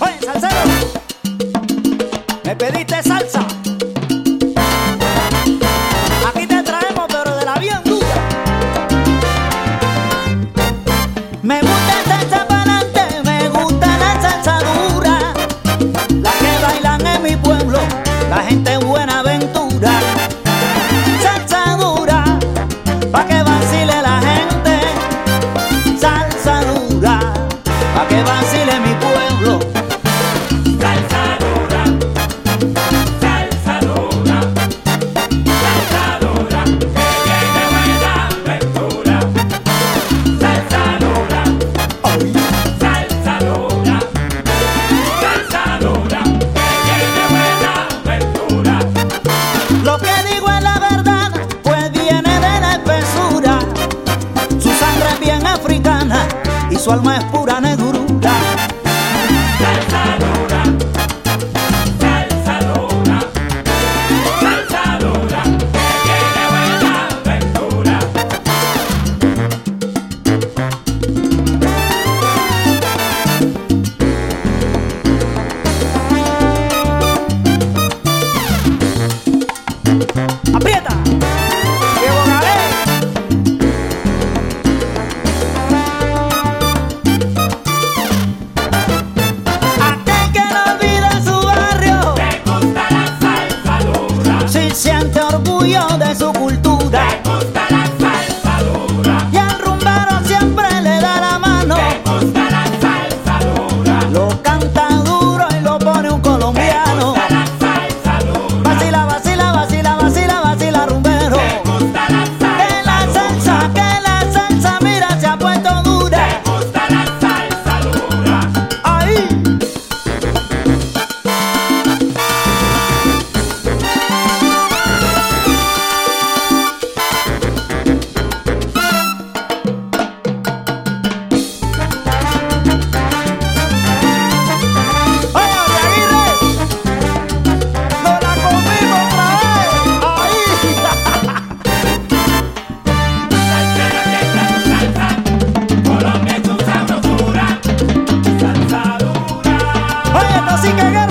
Oye, salsero, me pediste salsa. su alma es pura siente orgullo de su cultura. así que